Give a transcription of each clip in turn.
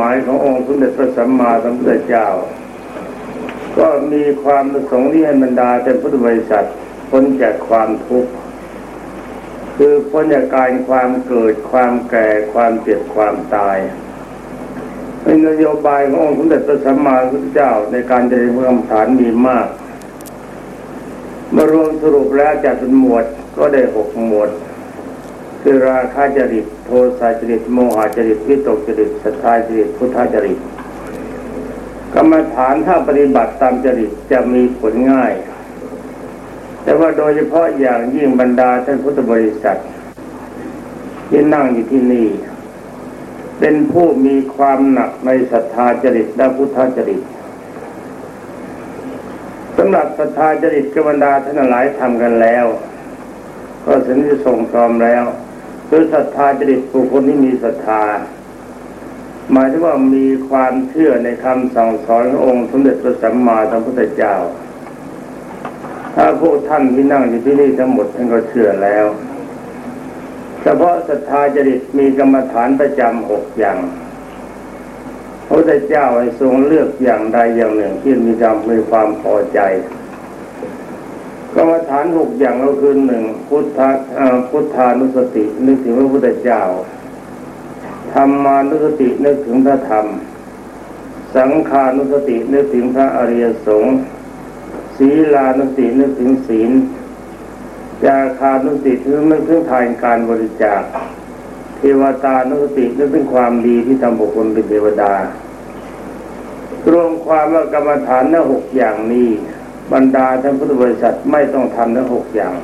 หมายขององค์สมเด็จพระสัมมาสัมพุทธเจ้า ก็มีความประสงค์ที่ให้บรรดาเป็นพุทธบริษัทพ้นจากความทุกข์คือพ้นจากการความเกิดความแก่ความเจ็บความตายเป็นนโยบายขององค์สมเด็จพระสัมมาสัมพุทธเจ้าในการเจริญกรรมฐานมีมากมารวมสรุปแล้วจัดเป็นหมวดก็ได้หกหมวด คือราคาจริต โทสะจริตโมหจริตวิตกจริตสัทธาจริตพุทธจริตกรรมฐานถ้าปฏิบัติตามจริตจะมีผลง่าย แต่ว่าโดยเฉพาะอย่างยิ่งบรรดาท่านพุทธบริษัทที่นั่งอยู่ที่นี่ เป็นผู้มีความหนักในศรัทธาจริตและพุทธจริตสำหรับศรัทธาจริตกบรรดาท่านหลายทำกันแล้ว ก็ถึงจะส่งพร้อมแล้ว คือศรัทธาจริตบุคคลที่มีศรัทธา หมายถึงว่ามีความเชื่อในคำสั่งสอนขององค์สมเด็จพระสัมมาสัมพุทธเจ้า ถ้าพวกท่านที่นั่งอยู่ที่นี่ทั้งหมดท่านก็เชื่อแล้ว เฉพาะศรัทธาจริตมีกรรมฐานประจำหกอย่างพระพุทธเจ้าให้ทรงเลือกอย่างใดอย่างหนึ่งที่มีความมีความพอใจ กรรมฐานหกอย่างก็คือหนึ่งพุทธพุทธานุสติ นึกถึงพระพุทธเจ้าธรรมานุสตินึกถึงพระธรรม สังขานุสตินึกถึงพระอริยสงฆ์ศีลานุสตินึกถึงศีลจาคานุสตินึกถึงทานการบริจาคเทวตานุสตินึกถึงความดีที่ทำบุคคลเป็นเทวดารวมความว่ากรรมฐานทั้งหกอย่างนี้ บรรดาท่านพุทธบริษัทไม่ต้องทำทั้งหกอย่าง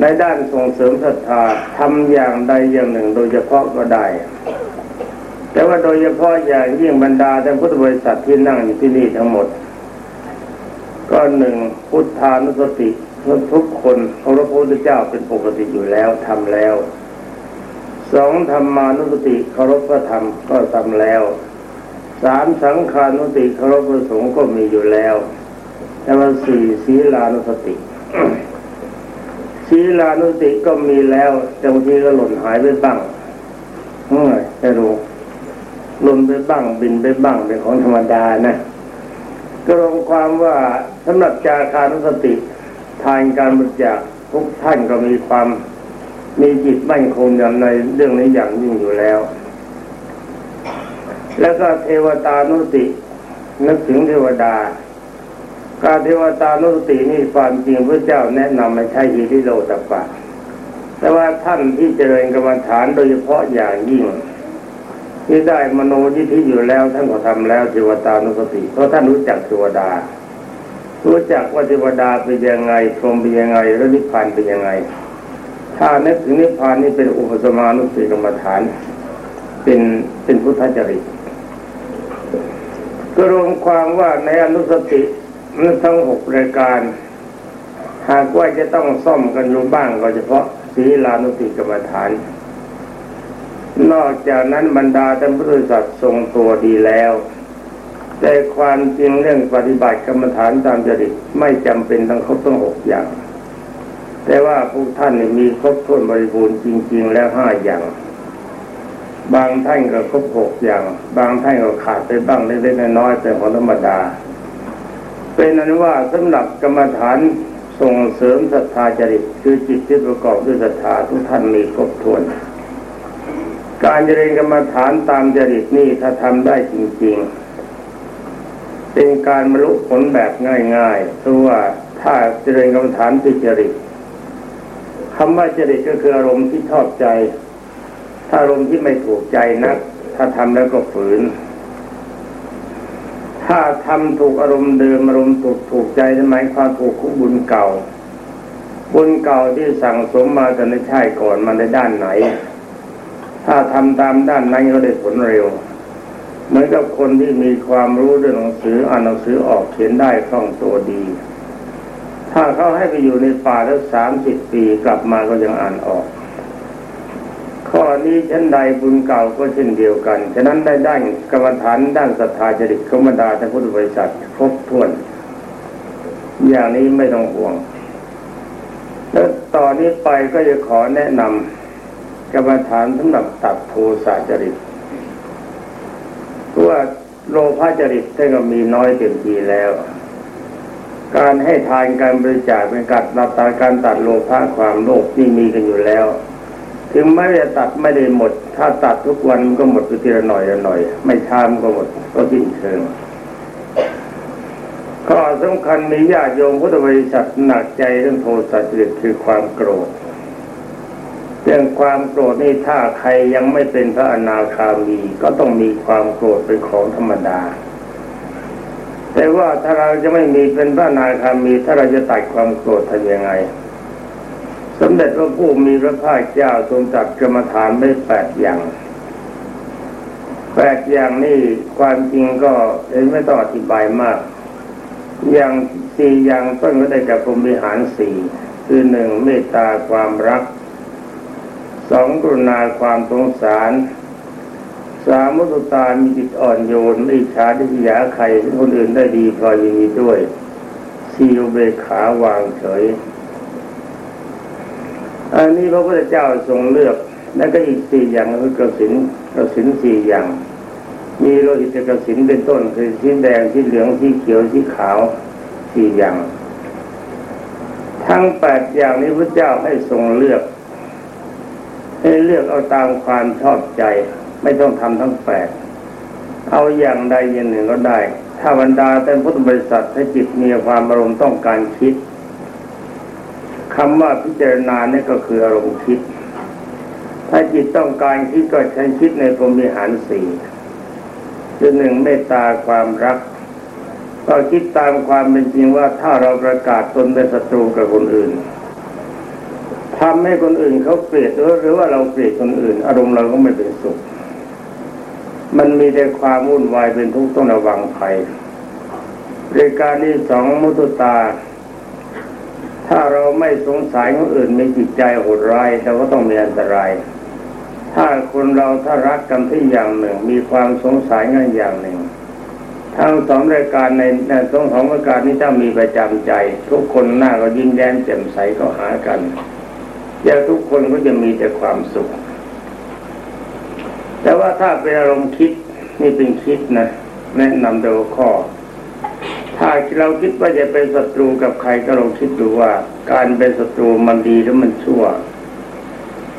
ในด้านส่งเสริมศรัทธาทำอย่างใดอย่างหนึ่ง โดยเฉพาะก็ได้ แต่ว่าโดยเฉพาะอย่างยิ่งบรรดาท่านพุทธบริษัทที่นั่งอยู่ที่นี่ทั้งหมด ก็หนึ่งพุทธานุสติทุกคนเคารพพระพุทธเจ้าเป็นปกติอยู่แล้วทำแล้วสองธรรมานุสติเคารพพระธรรมก็ทำแล้ว สามสังขานุติเคารพพระสงฆ์ก็มีอยู่แล้ว แต่ว่าสี่ศีลานุสติศีลานุสติก็มีแล้วแต่บางทีก็หล่นหายไปบ้างเมื่อไม่รู้หล่นไปบ้างบินไปบ้างเป็นของธรรมดานะก็รวมความว่าสำหรับจาคานุสติทานการบริจาคทุกท่านก็มีความมีจิตมั่นคงอย่างในเรื่องนี้อย่างยิ่งอยู่แล้ว แล้วก็เทวตานุติ นึกถึงเทวดา การเทวตานุสตินี่ความจริงพระเจ้าแนะนำไม่ใช่ยีที่โลตปะแต่ว่าท่านที่เจริญกรรมฐานโดยเฉพาะอย่างยิ่งที่ได้มโนยิธิอยู่แล้วท่านก็ทำแล้วเทวตานุสติ เพราะท่านรู้จักเทวดา รู้จักว่าเทวดาเป็นยังไงพรหมเป็นยังไงแล้วนิพพานเป็นยังไง ถ้านึกถึงนิพพานนี่เป็นอุปสมานุสติกรรมฐาน เป็นเป็นพุทธจริต ก็รวมความว่าในอนุสตินั้นทั้งหกรายการ หากว่าจะต้องซ่อมกันอยู่บ้างก็เฉพาะศีลานุสติกรรมฐาน นอกจากนั้นบรรดาท่านพุทธศาสทรงตัวดีแล้ว แต่ความจริงเรื่องปฏิบัติกรรมฐานตามจริตไม่จำเป็นต้องครบต้องหกอย่าง แต่ว่าพวกท่านมีครบถ้วนบริบูรณ์จริง ๆ แล้วห้าอย่าง บางท่านก็ครบหกอย่าง บางท่านก็ขาดไปบ้างเล็กๆน้อยๆเป็นของธรรมดา เป็นนั้นว่าสำหรับกรรมฐานส่งเสริมศรัทธาจริต คือจิตที่ประกอบด้วยศรัทธาทุกท่านมีครบถ้วน การเจริญกรรมฐานตามจริตนี่ถ้าทำได้จริง ๆ เป็นการบรรลุผลแบบง่ายๆเพราะว่าถ้าเจริญกรรมฐานที่จริตคำว่าจริตก็คืออารมณ์ที่ชอบใจ ถ้าอารมณ์ที่ไม่ถูกใจนัก ถ้าทำแล้วก็ฝืน ถ้าทำถูกอารมณ์เดิมอารมณ์ถูกถูกใจหมายความถูกคุบุญเก่า บุญเก่าที่สั่งสมมาแต่ในชาติก่อนมาในด้านไหน ถ้าทำตามด้านนั้นก็ได้ผลเร็วเหมือนกับคนที่มีความรู้เรื่องหนังสืออ่านหนังสือออกเขียนได้คล่องตัวดี ถ้าเขาให้ไปอยู่ในป่าแล้วสามสิบปีกลับมาก็ยังอ่านออก ข้อนี้เช่นใดบุญเก่าก็เช่นเดียวกัน ฉะนั้นได้ด้านกรรมฐานด้านศรัทธาจริตขมดาท่านพุทธบริษัทครบถ้วน อย่างนี้ไม่ต้องห่วง แล้วต่อนนี้ไปก็จะขอแนะนำกรรมฐานสำหรับตัดโทสะจริตโลภะจริตท่านก็มีน้อยเต็มทีแล้ว การให้ทานการบริจาคเป็นการตัดตาการตัดโลภะความโลภที่มีกันอยู่แล้ว ถึงไม่ได้ตัดไม่ได้หมด ถ้าตัดทุกวันมันก็หมดไปทีละหน่อยละหน่อย ไม่ช้ามนก็หมดก็สิ้นเชิงข้อสำคัญมีญาติโยมพุทธบริษัทหนักใจเรื่องโทสะจริตคือความโกรธ เรื่องความโกรธนี่ถ้าใครยังไม่เป็นพระอนาคามีก็ต้องมีความโกรธเป็นของธรรมดา แต่ว่าถ้าเราจะไม่มีเป็นพระอนาคามี ถ้าเราจะตัดความโกรธทำยังไง สมเด็จพระผู้มีพระภาคเจ้าทรงจัดกรรมฐานไว้แปดอย่างแปดอย่างนี่ความจริงก็ไม่ต้องอธิบายมาก อย่างสี่อย่างต้นก็ได้กับพรมวิหารสี่คือหนึ่งเมตตาความรักสองกรุณาความสงสารสามมุตตามีจิตอ่อนโยนไม่ช้าที่ยาใครคนอื่นได้ดีพอยินดีด้วยสี่อุเบกขา วางเฉย อันนี้พระพุทธเจ้าทรงเลือกแล้วก็อีกสี่อย่างคือกระสินกระสินสี่อย่าง มีโลหิตกระสินเป็นต้นคือสีแดงสีเหลืองสีเขียวสีขาวสี่อย่าง ทั้งแปดอย่างนี้พระเจ้าให้ทรงเลือก ให้เลือกเอาตามความชอบใจ ไม่ต้องทำทั้งแปดเอาอย่างใดอย่างหนึ่งก็ได้ ถ้าบรรดาเป็นพุทธบริษัทให้จิตมีความอารมณ์ต้องการคิด คำว่าพิจารณาเนี่ยก็คืออารมณ์คิด ถ้าจิตต้องการคิดก็ใช้คิดในพรมิหารสี่คือหนึ่งเมตตาความรัก ก็คิดตามความเป็นจริงว่าถ้าเราประกาศตนเป็นศัตรูกับคนอื่นทำให้คนอื่นเขาเกลียดหรือว่าเราเกลียดคนอื่น อารมณ์เราก็ไม่เป็นสุข มันมีแต่ความวุ่นวายเป็นทุกข์ต้องระวังภัยรายการที่สองมุตุตา ถ้าเราไม่สงสัยคนอื่นมีจิตใจโหดร้ายเราก็ต้องมีอันตราย ถ้าคนเราถ้ารักกันที่อย่างหนึ่ง มีความสงสัยกันอย่างหนึ่ง ทั้งสองรายการในในสองของรายการนี้ถ้ามีประจำใจ ทุกคนหน้าก็ยิ้มแย้มแจ่มใสก็หากันอย่าทุกคนก็จะมีแต่ความสุข แต่ว่าถ้าเป็นอารมณ์คิดนี่เป็นคิดนะ แนะนำโดยข้อ ถ้าเราคิดว่าจะเป็นศัตรูกับใครก็ลองคิดดูว่า การเป็นศัตรูมันดีหรือมันชั่ว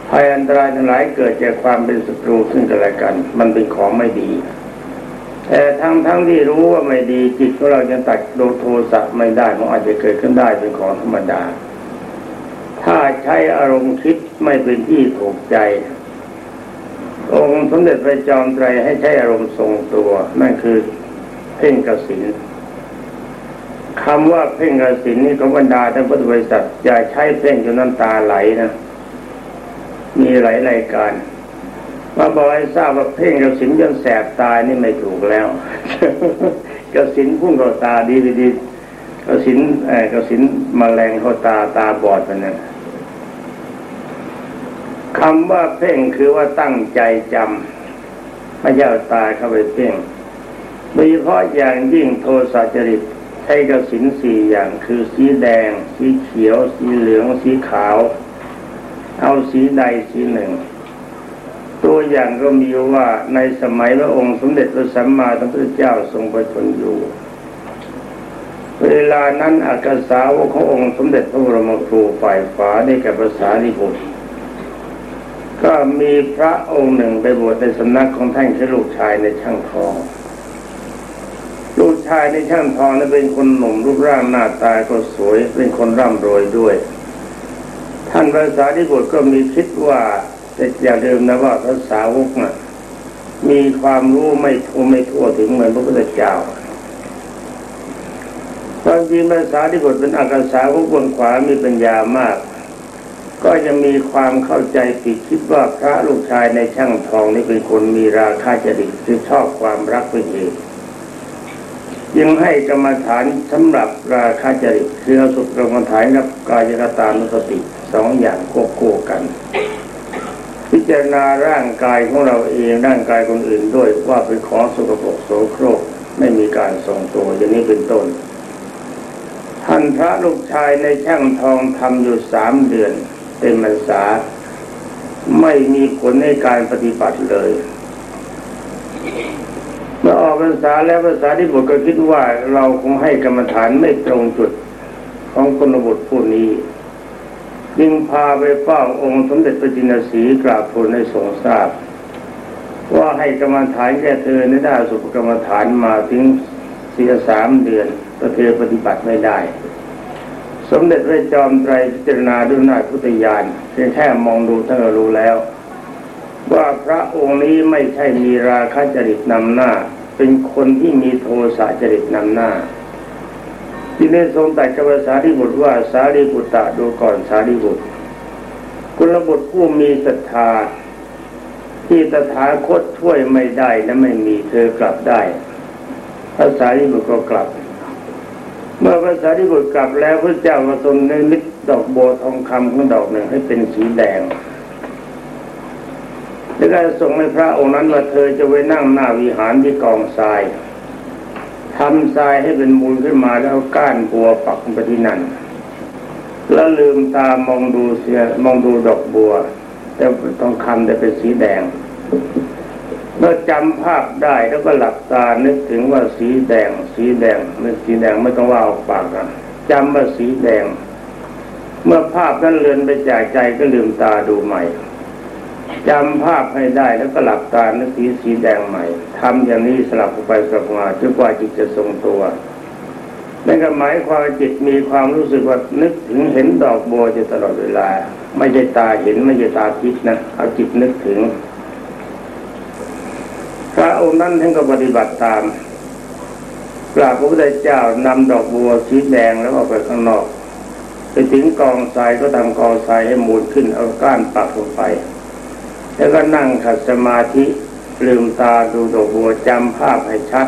ภัยอันตรายทั้งหลายเกิดจากความเป็นศัตรูซึ่งกันและกัน มันเป็นของไม่ดี แต่ทั้งทั้งที่รู้ว่าไม่ดีจิตของเราจะตัดโดโทสะไม่ได้มันอาจจะเกิดขึ้นได้เป็นของธรรมดา ถ้าใช้อารมณ์คิดไม่เป็นที่ถูกใจ องค์สมเด็จพระจอมไตรให้ใช้อารมณ์ทรงตัวนั่นคือเพ่งกสิน คำว่าเพ่งกสินนี่ก็บรรดาท่านพุทธบริษัทอย่าใช้เพ่งจนน้ำตาไหลนะ มีหลายรายการมาบอกให้ทราบว่าเพ่งกสินจนแสบตายนี่ไม่ถูกแล้วกสินพุ่งเข้าตาดีดีกสินเออกสินมแมลงเข้าตาตาบอดไปนั่นคำว่าเพ่งคือว่าตั้งใจจำไม่ใช่เอาตาเข้าไปเพ่งโดยเฉพาะอย่างยิ่งโทสะจริต ใช้กสินสี่อย่างคือสีแดง สีเขียว สีเหลือง สีขาว เอาสีใดสีหนึ่ง ตัวอย่างก็มีว่าในสมัยพระองค์สมเด็จพระสัมมาสัมพุทธเจ้าทรงประชนอยู่ เวลานั้นอากาสาวขององค์สมเด็จพระบรมครูฝ่ายฝาได้แก่ภาษาลิบุตรก็มีพระองค์หนึ่งไปบวชในสำนักของท่านคือลูกชายในช่างทอง ลูกชายในช่างทองนั้นเป็นคนหนุ่มรูปร่างหน้าตาก็สวย เป็นคนร่ำรวยด้วย ท่านภาษาลิบุตรก็มีคิดว่าแต่อย่าลืมนะว่าภาษาวกน่ะมีความรู้ไม่ทั่วไม่ทั่วถึงเหมือนพระพุทธเจ้าตอนจริงภาษาที่บทเป็นอากาสาวกบนขวามีปัญญามาก ก็จะมีความเข้าใจผิดคิดว่าพระลูกชายในช่างทองนี่เป็นคนมีราคาจริตคือชอบความรักเป็นเหตุ ยังให้กรรมฐานสำหรับราคาจริตคือเอาสุขกรรมฐานกับกายกตานุสติสองอย่างควบคู่กัน พิจารณาร่างกายของเราเองร่างกายคนอื่นด้วยว่าเป็นของสกปรกโสโครกไม่มีการทรงตัวอย่างนี้เป็นต้นท่านพระลูกชายในช่างทองทำอยู่สามเดือนเป็นมรรษา ไม่มีผลในการปฏิบัติเลย เมื่อออกพรรษาแล้วภาษาที่บุตรก็คิดว่าเราคงให้กรรมฐานไม่ตรงจุดของคนบุตรผู้นี้จึงพาไปเฝ้าองค์สมเด็จพระจินสีกราบทูลให้ทรงทราบ ว่าให้กรรมฐานแก่เธอในด้านสุภกรรมฐานมาถึงเสียสามเดือนแต่เธอปฏิบัติไม่ได้ สมเด็จพระจอมไตรพิจารณาด้วยหน้าพุทธญาณเพียงแค่มองดูท่านก็รู้แล้ว องค์นี้ไม่ใช่มีราคะจริตนำหน้า เป็นคนที่มีโทสะจริตนำหน้าที่ได้ทรงตัดกับสารีบุตรว่าสารีบุตรดูก่อนสารีบุตรกุลบุตรผู้มีศรัทธา ที่ตถาคตช่วยไม่ได้และไม่มีเธอกลับได้พระสารีบุตรก็กลับ เมื่อพระสารีบุตรกลับแล้วพระเจ้ามาทรงนิมิตดอกโบทองคำของดอกหนึ่งให้เป็นสีแดง แล้วก็ส่งให้พระองค์นั้นว่าเธอจะไปนั่งหน้าวิหารที่กองทรายทำทรายให้เป็นมูลขึ้นมาแล้วก้านบัวปักไปที่นั่น แล้วลืมตามองดูเสียมองดูดอกบัว แต่ทองคำแต่เป็นสีแดงเมื่อจำภาพได้แล้วก็หลับตานึกถึงว่าสีแดง สีแดงไม่สีแดงไม่ต้องว่าออกปากนะจำว่าสีแดง เมื่อภาพนั้นเลือนไปจากใจก็ลืมตาดูใหม่ จำภาพให้ได้แล้วก็หลับตานึกถึงสีแดงใหม่ทำอย่างนี้สลับไปสลับมาจนกว่าจิตจะทรงตัวนั่นก็หมายความจิตมีความรู้สึกว่านึกถึงเห็นดอกบัวจะตลอดเวลา ไม่ใช่ตาเห็นไม่ใช่ตาคิดนะเอาจิตนึกถึงพระองค์นั้นท่านก็ปฏิบัติตามกราบพระพุทธเจ้านำดอกบัวสีแดงแล้วออกไปข้างนอก ไปถึงกองทรายก็ทำกองทรายให้มูลขึ้นเอาก้านปักลงไป แล้วก็นั่งขัดสมาธิลืมตาดูดอกบัวจำภาพให้ชัด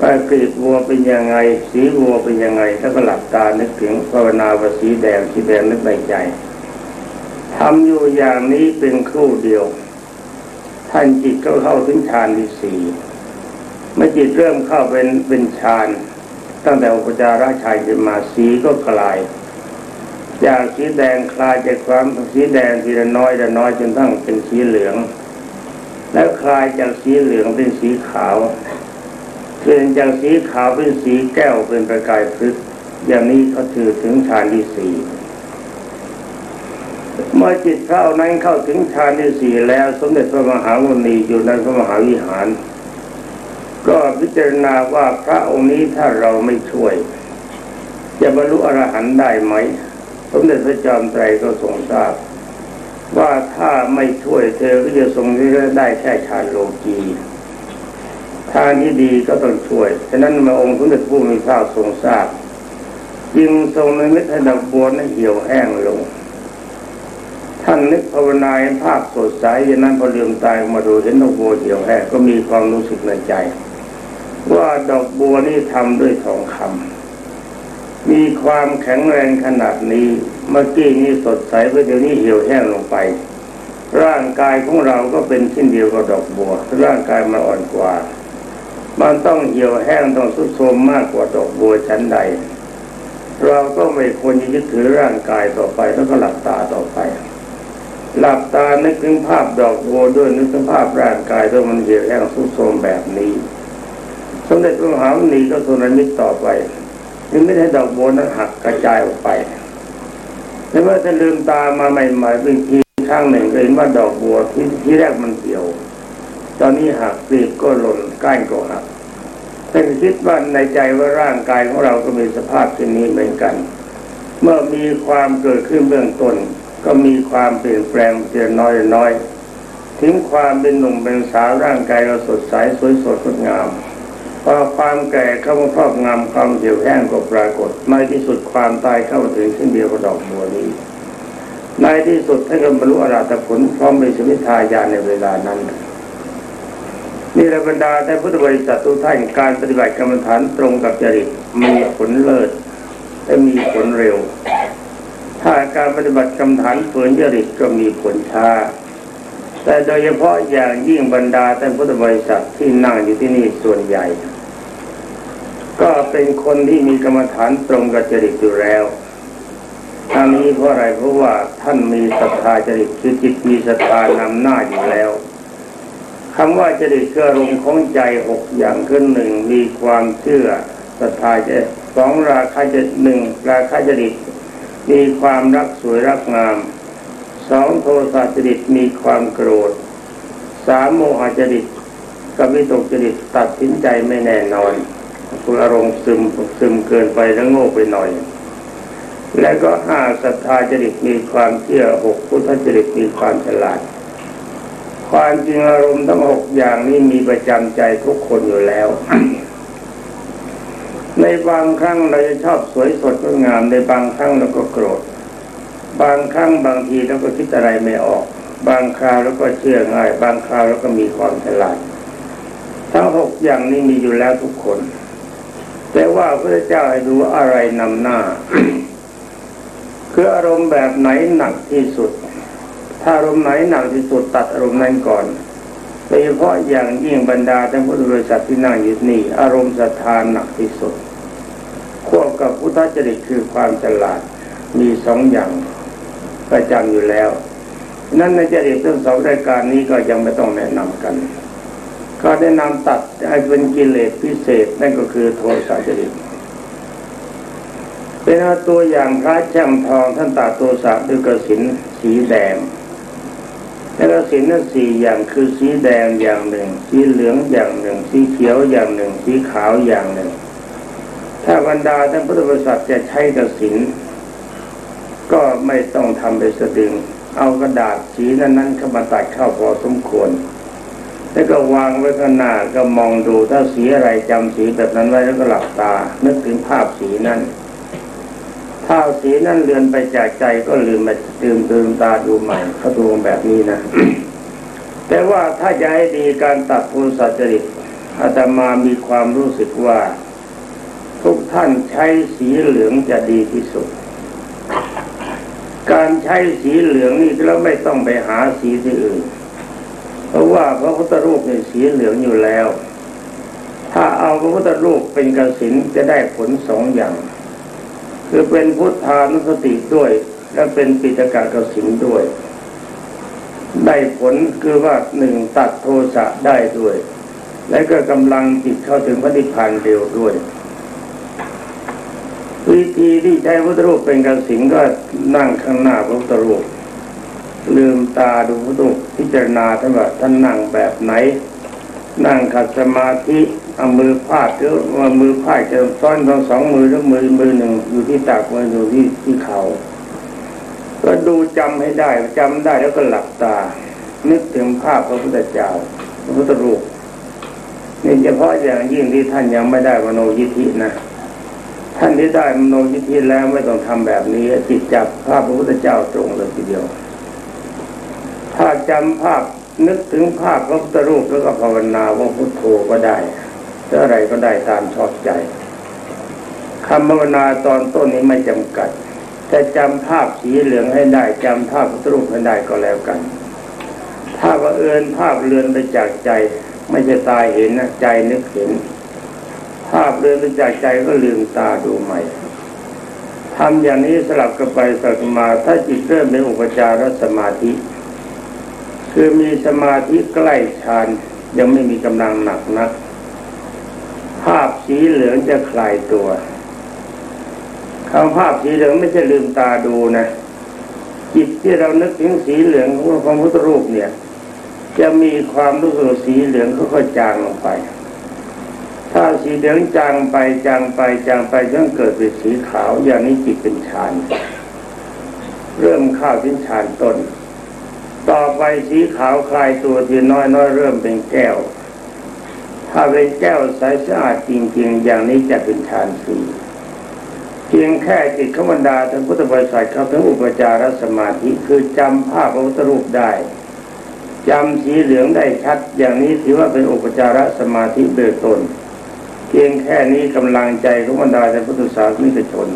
ว่ากลีบบัวเป็นยังไง สีบัวเป็นยังไงแล้วก็หลับตานึกถึงภาวนาว่าสีแดงสีแดงนึกในใจทำอยู่อย่างนี้เป็นครู่เดียว ท่านจิตก็เข้าถึงฌานที่สี่เมื่อจิตเริ่มเข้าเป็นเป็นฌาน ตั้งแต่อุปจาระฌานขึ้นมาสีก็กลาย จากสีแดงคลายจากความสีแดงทีละน้อยละน้อยจนทั้งเป็นสีเหลือง แล้วคลายจากสีเหลืองเป็นสีขาวเปลี่ยนจากสีขาวเป็นสีแก้วเป็นประกายพฤกอย่างนี้เขาถือถึงฌานที่สี่เมื่อจิตพระเอานั้นเข้าถึงฌานที่สี่แล้ว สมเด็จพระมหาวุณีอยู่ในพระมหาวิหาร ก็พิจารณาว่าพระองค์นี้ถ้าเราไม่ช่วย จะบรรลุอรหันต์ได้ไหม สมเด็จพระจอมไตรก็ทรงทราบ ว่าถ้าไม่ช่วยเธอก็จะทรงได้แค่ฌานโลกีทางที่ดีก็ต้องช่วยฉะนั้นมาองค์สมเด็จผู้มีพระทรงทราบจึงทรงในมิตรดอกบัวนั้นเหี่ยวแห้งลง ท่านนึกภาวนาให้ภาพสดใสอย่างนั้นพอเลืมตายมาดูเห็นดอกบัวเหี่ยวแห้งก็มีความรู้สึกในใจ ว่าดอกบัวนี้ทำด้วยทองคำ มีความแข็งแรงขนาดนี้ เมื่อกี้นี้สดใสไปเดี๋ยวนี้เหี่ยวแห้งลงไป ร่างกายของเราก็เป็นเช่นเดียวกับดอกบัว ร่างกายมันอ่อนกว่า มันต้องเหี่ยวแห้งต้องสุดโทมมากกว่าดอกบัวชั้นใด เราก็ไม่ควรยึดถือร่างกายต่อไปแล้วก็หลับตาต่อไป หลับตานึกถึงภาพดอกบัวด้วยนึกถึงภาพร่างกายด้วยมันเหี่ยวแห้งสุดโทมแบบนี้ สมเด็จพระมหาวุณีก็ทรงระมิตต่อไป ยังไม่ได้ดอกบัวนั้นหักกระจายออกไปแต่เมื่อท่าลืมตามาใหม่ๆเป็นทีครั้งหนึ่งเห็นว่าดอกบัวที่ที่แรกมันเหี่ยว ตอนนี้หักกลีบก็หล่นก้านก็หักท่านคิดว่าในใจว่าร่างกายของเราก็มีสภาพเช่นนี้เหมือนกัน เมื่อมีความเกิดขึ้นเบื้องต้น ก็มีความเปลี่ยนแปลงเพียงน้อยน้อยถึงความเป็นหนุ่มเป็นสาวร่างกายเราสดใสสวยสดงดงาม พอความแก่เข้ามาครอบงำความเหี่ยวแห้งก็ปรากฏในที่สุดความตายเข้ามาถึงเช่นเดียวกับดอกบัวนี้ในที่สุดท่านก็บรรลุอรหัตผลพร้อมเป็นสมิทายาในเวลานั้นนี่แหละบรรดาแต่พุทธบริษัททุกท่านการปฏิบัติกรรมฐานตรงกับจริตมีผลเลิศและมีผลเร็ว ถ้าการปฏิบัติกรรมฐานฝืนจริตก็มีผลช้า แต่โดยเฉพาะอย่างยิ่งบรรดาแต่พุทธบริษัทที่นั่งอยู่ที่นี่ส่วนใหญ่ ก็เป็นคนที่มีกรรมฐานตรงกับจริตอยู่แล้วทางนี้เพราะอะไรเพราะว่าท่านมีศรัทธาจริตคือจิตมีศรัทธานำหน้าอยู่แล้วคำว่าจริตคืออารมณ์ของใจหกอย่างขึ้นหนึ่งมีความเชื่อศรัทธาใจสองราคาจริตหนึ่งราคาจริตมีความรักสวยรักงาม สองโทสะจริตมีความโกรธสามโมหจริตกับวิตกจริตตัดสินใจไม่แน่นอนคืออารมณ์ซึมซึมเกินไปแล้วโง่ไปหน่อย และก็ห้าศรัทธาจริตมีความเชื่อหกพุทธจริตมีความฉลาด ความจริงอารมณ์ทั้งหกอย่างนี้มีประจำใจทุกคนอยู่แล้ว ในบางครั้งเราจะชอบสวยสดงดงามในบางครั้งเราก็โกรธ บางครั้งบางทีเราก็คิดอะไรไม่ออก บางคราวเราก็เชื่อง่าย บางคราวเราก็มีความฉลาด ทั้งหกอย่างนี้มีอยู่แล้วทุกคน แต่ว่าพระเจ้าให้ดูอะไรนำหน้า คืออารมณ์แบบไหนหนักที่สุด ถ้าอารมณ์ไหนหนักที่สุดตัดอารมณ์นั้นก่อนโดยเฉพาะอย่างยิ่งบรรดาทั้งพุทธบริษัทที่นั่งอยู่นี่ อารมณ์ศรัทธาหนักที่สุดควบกับพุทธจริตคือความฉลาดมีสองอย่าง ประจำอยู่แล้ว นั่นในจริตทั้งสองรายการนี้ก็ยังไม่ต้องแนะนำกัน ก็แนะนำตัดให้เป็นกิเลสพิเศษนั่นก็คือโทสะจริตเป็นตัวอย่างพระแช่มทองท่านตัดโทสะด้วยกระสินสีแดงและกระสินนั้นสี่อย่างคือสีแดงอย่างหนึ่ง สีเหลืองอย่างหนึ่ง สีเขียวอย่างหนึ่ง สีขาวอย่างหนึ่ง ถ้าบรรดาท่านพุทธบริษัทจะใช้กระสิน ก็ไม่ต้องทำเป็นสะดึง เอากระดาษสีนั้นๆเข้ามาตัดเข้าพอสมควร แล้วก็วางไว้ข้างหน้าก็มองดูถ้าสีอะไรจำสีแบบนั้นไว้แล้วก็หลับตา นึกถึงภาพสีนั้นถ้าสีนั้นเลือนไปจากใจก็ลืมไปลืมลืมตาดูใหม่เขาดูแบบนี้นะ แต่ว่าถ้าจะให้ดีการตัดโทสะจริตอาตมามีความรู้สึกว่า ทุกท่านใช้สีเหลืองจะดีที่สุด การใช้สีเหลืองนี่แล้วไม่ต้องไปหาสีที่อื่น เพราะว่าพระพุทธรูปเป็นสีเหลืองอยู่แล้ว ถ้าเอาพระพุทธรูปเป็นกสินจะได้ผลสองอย่าง คือเป็นพุทธานุสติด้วย และเป็นปิตกะกสินด้วย ได้ผลคือว่าหนึ่งตัดโทสะได้ด้วย และก็กำลังจิตเข้าถึงพระนิพพานเร็วด้วย วิธีที่ใช้พุทธรูปเป็นกสินก็นั่งข้างหน้าพระพุทธรูปลืมตาดูพุทธรูปพิจารณาท่านว่าท่านนั่งแบบไหน นั่งขัดสมาธิเอามือพาดหรือว่ามือพาดจะซ้อนทั้งสองมือหรือมือมือหนึ่งอยู่ที่ตักมืออยู่ที่ที่เขาก็ดูจำให้ได้จำได้แล้วก็หลับตา นึกถึงภาพพระพุทธเจ้าพระพุทธรูปนี่เฉพาะอย่างยิ่งที่ท่านยังไม่ได้มโนยิธินะ ท่านที่ได้มโนยิทธิแล้วไม่ต้องทำแบบนี้จิตจับภาพพระพุทธเจ้าตรงเลยทีเดียว ถ้าจำภาพนึกถึงภาพพระพุทธรูปแล้วก็ภาวนาว่าพุทโธก็ได้จะอะไรก็ได้ตามชอบใจคำภาวนาตอนต้นนี้ไม่จำกัดแต่จำภาพสีเหลืองให้ได้จำภาพพระพุทธรูปให้ได้ก็แล้วกัน ถ้าว่าเอินภาพเลือนไปจากใจ ไม่ใช่ตายเห็นนะใจนึกเห็น ภาพเลือนไปจากใจก็ลืมตาดูใหม่ทำอย่างนี้สลับกันไปสลับกันมาถ้าจิตเริ่มเป็นอุปจารสมาธิ คือมีสมาธิใกล้ฌานยังไม่มีกำลังหนักนัก ภาพสีเหลืองจะคลายตัวคำภาพสีเหลืองไม่ใช่ลืมตาดูนะ จิตที่เรานึกถึงสีเหลืองของพระพุทธรูปเนี่ย จะมีความรู้สึกสีเหลืองค่อยๆจางลงไป ถ้าสีเหลืองจางไปจางไปจางไปจนเกิดเป็นสีขาว อย่างนี้จิตเป็นฌานเริ่มข้าถึงฌานต้น ต่อไปสีขาวคลายตัวทีน้อยน้อยเริ่มเป็นแก้ว ถ้าเป็นแก้วใสสะอาดจริง ๆ อย่างนี้จะเป็นฌานสี่เพียงแค่จิตขบรรดาท่านพุทธบริษัทเขาถึงอุปจารสมาธิคือจำภาพพระพุทธรูปได้จำสีเหลืองได้ชัด อย่างนี้ถือว่าเป็นอุปจารสมาธิเบื้องต้น เพียงแค่นี้กำลังใจของบรรดาท่านพุทธศาสนิกชน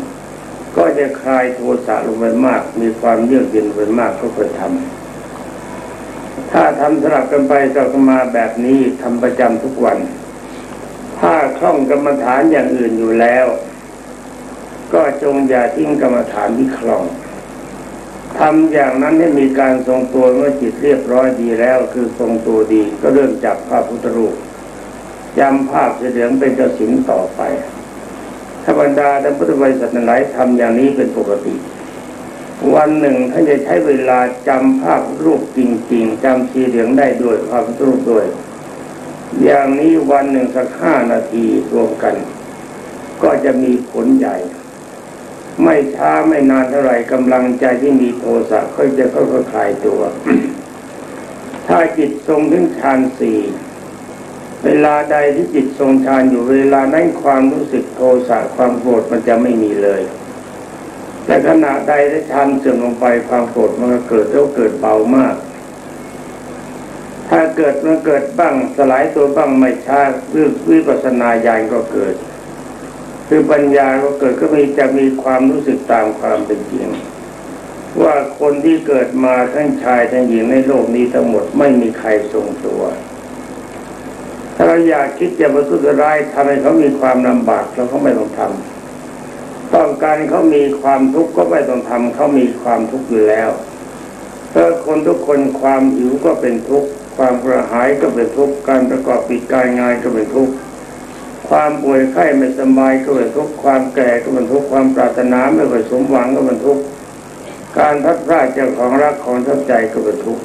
ก็จะคลายโทสะลงไปมาก มีความเยือกเย็นไปมากก็ควรทำถ้าทำสลับกันไปสลับกันมาแบบนี้ทำประจำทุกวัน ถ้าคล่องกรรมฐานอย่างอื่นอยู่แล้ว ก็จงอย่าทิ้งกรรมฐานที่คล่องทำอย่างนั้นให้มีการทรงตัวเมื่อจิตเรียบร้อยดีแล้ว คือทรงตัวดีก็เริ่มจับภาพพุทธรูป จำภาพเสเหลืองเป็นกสินต่อไป ถ้าบรรดาท่านพุทธบริษัทหลายทำอย่างนี้เป็นปกติ วันหนึ่งท่านจะใช้เวลาจำภาพรูปจริงๆจำสีเหลืองได้ด้วยภาพรูปด้วย อย่างนี้วันหนึ่งสักห้านาทีรวมกัน ก็จะมีผลใหญ่ ไม่ช้าไม่นานเท่าไหร่กำลังใจที่มีโทสะก็จะค่อยๆคลายตัว ถ้าจิตทรงถึงฌานสี่ เวลาใดที่จิตทรงฌานอยู่เวลานั้นความรู้สึกโทสะความโกรธมันจะไม่มีเลยแต่ขณะใดที่ฌานเสื่อมลงไปความโกรธมันก็เกิดแล้วเกิดเบามาก ถ้าเกิดมันเกิดบ้างสลายตัวบ้างไม่ช้าวิปัสนาญาณก็เกิด คือปัญญาก็เกิดก็มีจะมีความรู้สึกตามความเป็นจริงว่าคนที่เกิดมาทั้งชายทั้งหญิงในโลกนี้ทั้งหมดไม่มีใครทรงตัว เราอยากคิดจะประทุษร้ายทำให้เขามีความลำบากเราก็ไม่ต้องทำต้องการเขามีความทุกข์ก็ไม่ต้องทำเขามีความทุกข์อยู่แล้วถ้าคนทุกคนความหิวก็เป็นทุกข์ความกระหายก็เป็นทุกข์การประกอบปิดการงานก็เป็นทุกข์ความป่วยไข้ไม่สบายก็เป็นทุกข์ความแก่ก็เป็นทุกข์ความปรารถนาไม่ประสมหวังก็เป็นทุกข์การพัดพลาดจากของรักของทับใจก็เป็นทุกข์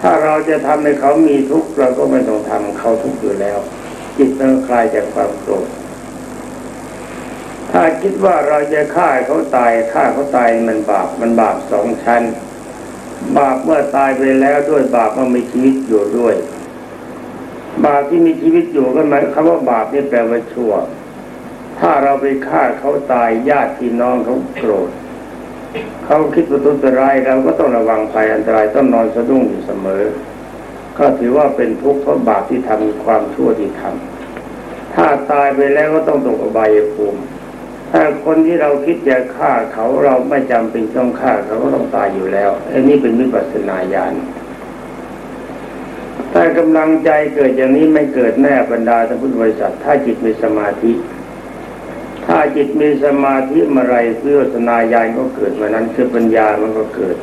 ถ้าเราจะทำให้เขามีทุกข์เราก็ไม่ต้องทำเขาทุกข์อยู่แล้ว จิตมันคลายจากความโกรธถ้าคิดว่าเราจะฆ่าเขาตายฆ่าเขาตายมันบาปมันบาปสองชั้น บาปเมื่อตายไปแล้วด้วยบาปมันมีชีวิตอยู่ด้วย บาปที่มีชีวิตอยู่ก็หมายคำว่าบาปนี่แปลว่าชั่ว ถ้าเราไปฆ่าเขาตายญาติพี่น้องเขาโกรธ เขาคิดว่าตุนร้ายเราก็ต้องระวังภัยอันตรายต้องนอนสะดุ้งอยู่เสมอ ก็ถือว่าเป็นทุกข์เพราะบาปที่ทำความชั่วที่ทำถ้าตายไปแล้วก็ต้องตกอบายภูมิถ้าคนที่เราคิดจะฆ่าเขาเราไม่จำเป็นต้องฆ่าเขาก็ต้องตายอยู่แล้วอันนี้เป็นวิปัสสนาญาณถ้ากำลังใจเกิดอย่างนี้ไม่เกิดแน่บรรดาท่านพุทธบริษัทถ้าจิตมีสมาธิ จิตมีสมาธิเมื่อไรเพื่อสนาญาณก็เกิดเมื่อนั้นคือปัญญามันก็เกิด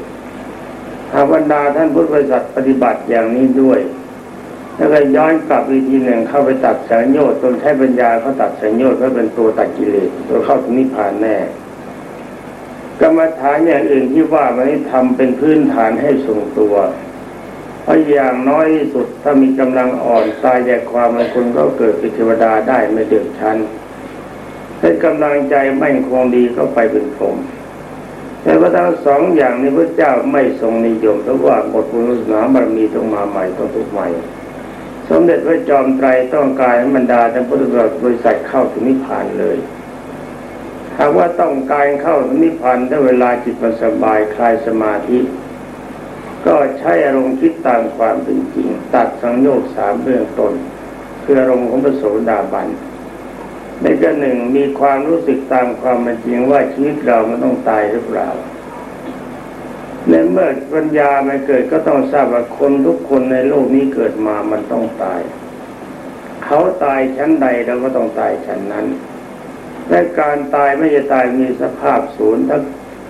ถ้าบรรดาท่านพุทธบริษัทปฏิบัติอย่างนี้ด้วย แล้วก็ย้อนกลับวิธีหนึ่งเข้าไปตัดสัญญาตนใช้ปัญญาเขาตัดสัญญาเขาเป็นตัวตัดกิเลสตัวเข้าถึงนิพพานแน่กรรมฐานอย่างอื่นที่ว่ามันนี้ทำเป็นพื้นฐานให้ทรงตัวเพราะอย่างน้อยที่สุดถ้ามีกำลังอ่อนตายจากความมันคนก็เกิดเป็นเทวดาได้ไม่เดือดชั้น ถ้ากำลังใจมั่นคงดีก็ไปเป็นพรมแต่ว่าทั้งสองอย่างนี้พระเจ้าไม่ทรงนิยมเพราะว่าหมดบุญศาสนาบารมีต้องมาใหม่ต้องทุกใหม่ สมเด็จพระจอมไตรต้องการให้บรรดาท่านพุทธบริษัทเข้าถึงนิพพานเลยหากว่าต้องการเข้าถึงนิพพานถ้าเวลาจิตมันสบายคลายสมาธิ ก็ใช้อารมณ์คิดตามความเป็นจริง ตัดสังโยชน์สามเบื้องต้นคืออารมณ์ของพระโสดาบัน ในก็หนึ่งมีความรู้สึกตามความเป็นจริงว่าชีวิตเรามันต้องตายหรือเปล่าในเมื่อปัญญาไม่เกิดก็ต้องทราบว่าคนทุกคนในโลกนี้เกิดมามันต้องตาย เขาตายชั้นใดเราก็ต้องตายชั้นนั้นและการตายไม่จะตายมีสภาพศูนย์ถ้า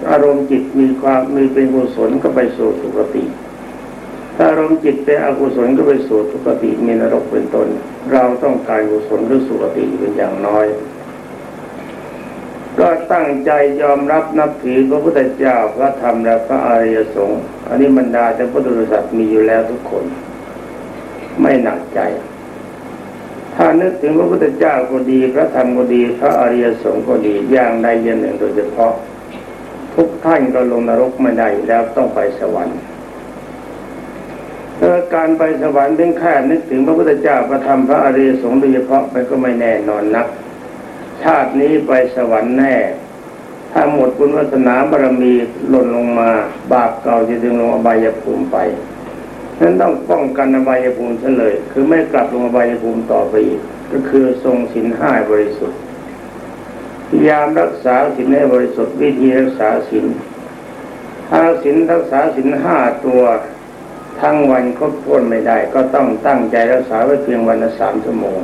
อารมณ์จิตมีความมีเป็นกุศลก็ไปสู่สุคติ ถ้าอารมณ์จิตเป็นอกุศลก็ไปสู่ทุกติมีนรกเป็นต้น เราต้องการกุศลหรือสุคติเป็นอย่างน้อย ก็ตั้งใจยอมรับนับถือพระพุทธเจ้าพระธรรมและพระอริยสงฆ์อันนี้บรรดาแต่พุทธบริษัทมีอยู่แล้วทุกคน ไม่หนักใจ ถ้านึกถึงพระพุทธเจ้าก็ดี พระธรรมก็ดี พระอริยสงฆ์ก็ดีอย่างใดอย่างหนึ่งโดยเฉพาะ ทุกท่านก็ลงนรกไม่ได้แล้วต้องไปสวรรค์ เออการไปสวรรค์ถึงแค่นึกถึงพระพุทธเจ้าประธรรมพระอริยสงฆ์โดยเฉพาะไปก็ไม่แน่นอนนัก ชาตินี้ไปสวรรค์แน่ ถ้าหมดบุญวัฒนาบารมีหล่นลงมา บาปเก่าจะดึงลงอบายภูมิไปนั้นต้องป้องกันอบายภูมิเฉลย คือไม่กลับลงอบายภูมิต่อไปอีก ก็คือทรงสินห้าบริสุทธิ์พยายามรักษาสินให้บริสุทธิ์วิธีรักษาสินถ้าสินรักษาสินห้าตัว ทั้งวันครบถ้นไม่ได้ ก็ต้องตั้งใจรักษาไว้เพียงวันละสามชั่วโมง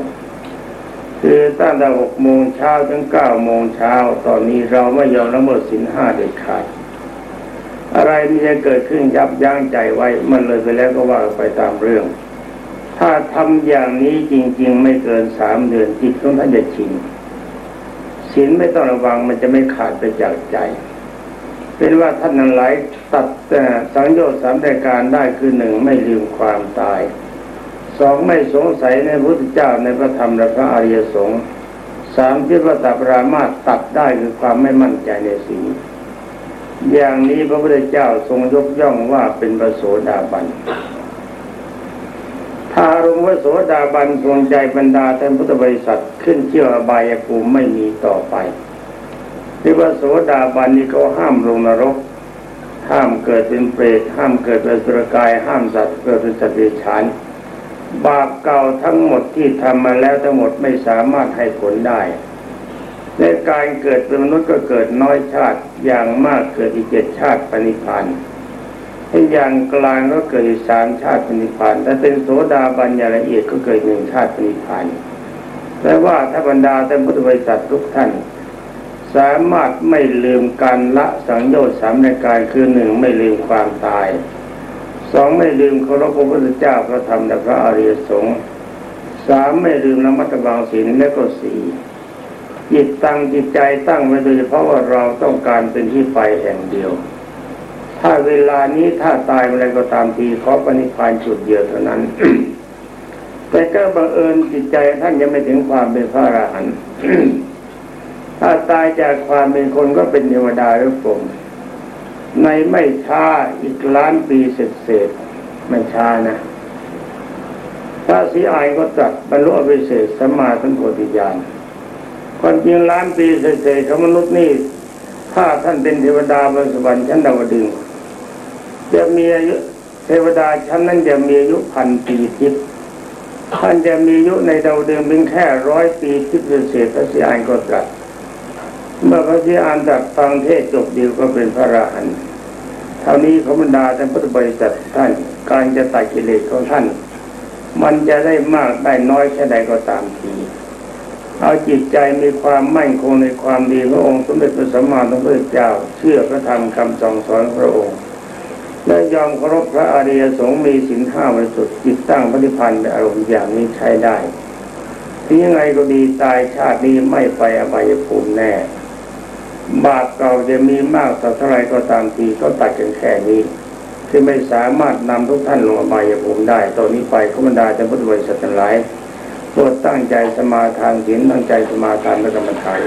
คือตั้งแต่หกโมงเช้าถึงเก้าโมงเช้า ตอนนี้เราไม่ยอมละเมิดสินห้าเด็ดขาด อะไรที่จะเกิดขึ้นยับยั้งใจไว้ มันเลยไปแล้วก็ว่าไปตามเรื่อง ถ้าทำอย่างนี้จริง ๆ ไม่เกินสามเดือนจิตของท่านจะชินศีลไม่ต้องระวังมันจะไม่ขาดไปจากใจ เป็นว่าท่านนั้นไหลตัดสังโยชน์สามรายการได้คือหนึ่งไม่ลืมความตายสองไม่สงสัยในพระพุทธเจ้าในพระธรรมและพระอริยสงฆ์สามที่พระตัปรามาตตัดได้คือความไม่มั่นใจในศีอย่างนี้พระพุทธเจ้าทรงยกย่องว่าเป็นประโสดาบันถ้ารงว่าโสดาบันทรงใจบรรดาท่านพุทธบริษัทขึ้นเชื่ออบายภูมิไม่มีต่อไป ที่ว่าโสดาบันนี้เขาห้ามลงนรก ห้ามเกิดเป็นเปรตห้ามเกิดเป็นสุรกาย ห้ามสัตว์เกิดเป็นสัตว์เดรัจฉานบาปเก่าทั้งหมดที่ทำมาแล้วทั้งหมดไม่สามารถให้ผลได้ในการเกิดเป็นมนุษย์ก็เกิดน้อยชาติอย่างมากเกิดอีกเจ็ดชาติปณิพันธ์ให้อย่างกลางก็เกิดอีกสามชาติปณิพันธ์ถ้าเป็นโสดาบันอย่างละเอียดก็เกิดหนึ่งชาติปณิพันธ์แต่ว่าถ้าบรรดาท่านพุทธบริษัททุกท่าน สามารถไม่ลืมการละสังโยชน์สามในการคือหนึ่งไม่ลืมความตายสองไม่ลืมเคารพพระพุทธเจ้าพระธรรมและพระอริยสงฆ์สามไม่ลืมระมัดระวังศีลและก็สี่จิตตั้งจิตใจตั้งไว้โดยเฉพาะว่าเราต้องการเป็นที่ไปแห่งเดียว ถ้าเวลานี้ถ้าตายอะไรก็ตามทีขอปณิพานจุดเดียวเท่านั้น แต่ก็บังเอิญจิตใจท่านยังไม่ถึงความเป็นพระอรหันต์ ถ้าตายจากความเป็นคนก็เป็นเทวดาหรือผมในไม่ช้าอีกล้านปีเสร็จเสร็จไม่ช้านะพระสีอายก็จัดบรรลุอภิเศษสัมมาธิโพธิญาณความจริงล้านปีเศษของมนุษย์นี่ถ้าท่านเป็นเทวดาบนสวรรค์ชั้นดาวดึงจะมีอายุเทวดาชั้นนั้นจะมีอายุพันปีทิพย์ท่านจะมีอายุในดาวดึงเป็นแค่ร้อยปีทิพย์เศษพระสีอานก็ตรัส เมื่อพระสีอานตรัสฟังเทศจบเดียวก็เป็นพระอรหันเท่านี้ขบรรดาท่านพุทธบริษัทท่านการจะตัดกิเลสของท่าน มันจะได้มากได้น้อยแค่ใดก็ตามที เอาจิตใจมีความมั่นคงในความดีพระองค์สมเด็จพระสัมมาสัมพุทธเจ้า เชื่อพระธรรมคำสอนสอนพระองค์และยอมเคารพพระอริยสงฆ์มีสินห้าบริสุทธิ์จิตตั้งปฏิพันธ์ในอารมณ์อย่างนี้ใช้ได้ที่ยังไงก็ดีตายชาตินี้ไม่ไปอบายภูมิแน่ บาปเก่าจะมีมากสักเท่าไรก็ตามทีก็ตัดกันแค่นี้ที่ไม่สามารถนำทุกท่านลงอบายภูมิได้ตอนนี้ไปขบันดาจะพุทธบริษัททั้งหลายโปรดตั้งใจสมาทานศีลตั้งใจสมาทานพระกรรมฐาน